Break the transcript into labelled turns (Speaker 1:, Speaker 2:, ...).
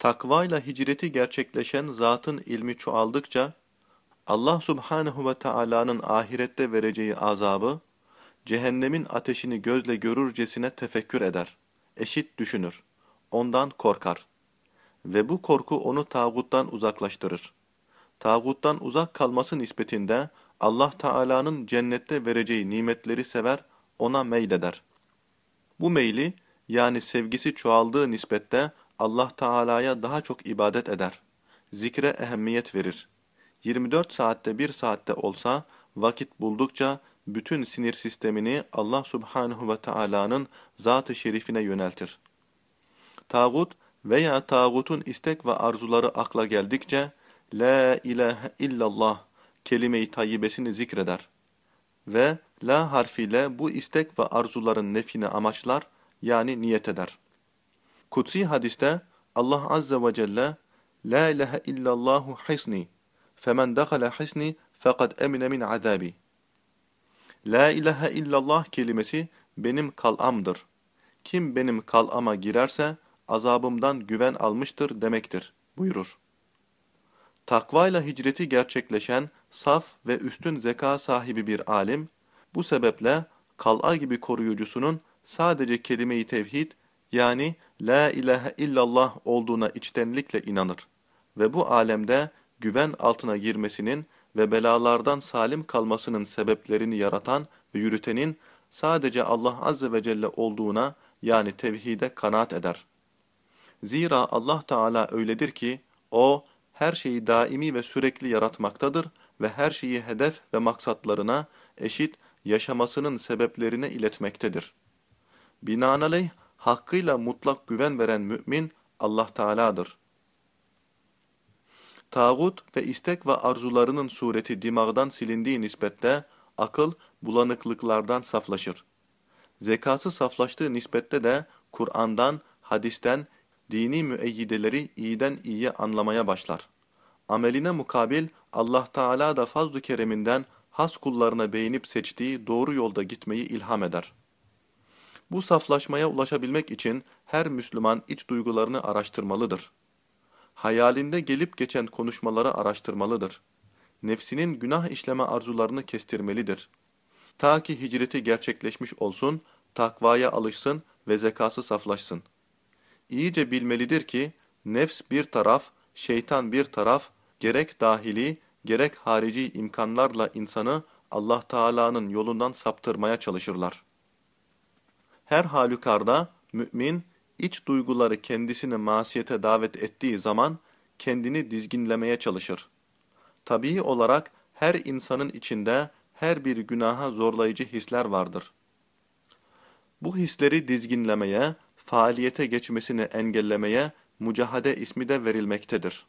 Speaker 1: Takvayla hicreti gerçekleşen zatın ilmi çoğaldıkça, Allah subhanehu ve Taala'nın ahirette vereceği azabı, cehennemin ateşini gözle görürcesine tefekkür eder, eşit düşünür, ondan korkar. Ve bu korku onu tağuttan uzaklaştırır. Tağuttan uzak kalması nispetinde Allah Teala'nın cennette vereceği nimetleri sever, ona meyleder. Bu meyli, yani sevgisi çoğaldığı nispette Allah Teala'ya daha çok ibadet eder. Zikre ehemmiyet verir. 24 saatte bir saatte olsa vakit buldukça bütün sinir sistemini Allah Subhanahu ve Taala'nın zat-ı şerifine yöneltir. Tağut veya tağutun istek ve arzuları akla geldikçe La ilahe illallah kelime-i tayyibesini zikreder ve la harfiyle bu istek ve arzuların nefini amaçlar yani niyet eder. Kutsi hadiste Allah Azze ve Celle La ilahe illallahu hisni femen dakhala hisni fakat emine min azabi La ilahe illallah kelimesi benim kal'amdır. Kim benim kal'ama girerse azabımdan güven almıştır demektir buyurur. Takvayla hicreti gerçekleşen saf ve üstün zeka sahibi bir alim, bu sebeple kal'a gibi koruyucusunun sadece kelime-i tevhid yani La ilahe illallah olduğuna içtenlikle inanır ve bu alemde güven altına girmesinin ve belalardan salim kalmasının sebeplerini yaratan ve yürütenin sadece Allah Azze ve Celle olduğuna yani tevhide kanaat eder. Zira Allah Teala öyledir ki, O, her şeyi daimi ve sürekli yaratmaktadır ve her şeyi hedef ve maksatlarına eşit yaşamasının sebeplerine iletmektedir. Binaenaleyh, hakkıyla mutlak güven veren mümin Allah Teala'dır. Tağut ve istek ve arzularının sureti dimağdan silindiği nispette akıl bulanıklıklardan saflaşır. Zekası saflaştığı nispette de Kur'an'dan, hadisten, dini müeyyideleri iyiden iyiye anlamaya başlar. Ameline mukabil Allah Teala da fazl-ı kereminden has kullarına beğenip seçtiği doğru yolda gitmeyi ilham eder. Bu saflaşmaya ulaşabilmek için her Müslüman iç duygularını araştırmalıdır. Hayalinde gelip geçen konuşmaları araştırmalıdır. Nefsinin günah işleme arzularını kestirmelidir. Ta ki hicreti gerçekleşmiş olsun, takvaya alışsın ve zekası saflaşsın. İyice bilmelidir ki, nefs bir taraf, şeytan bir taraf, gerek dahili, gerek harici imkanlarla insanı Allah Teala'nın yolundan saptırmaya çalışırlar. Her halükarda mümin, iç duyguları kendisini masiyete davet ettiği zaman kendini dizginlemeye çalışır. Tabii olarak her insanın içinde her bir günaha zorlayıcı hisler vardır. Bu hisleri dizginlemeye, faaliyete geçmesini engellemeye mücahade ismi de verilmektedir.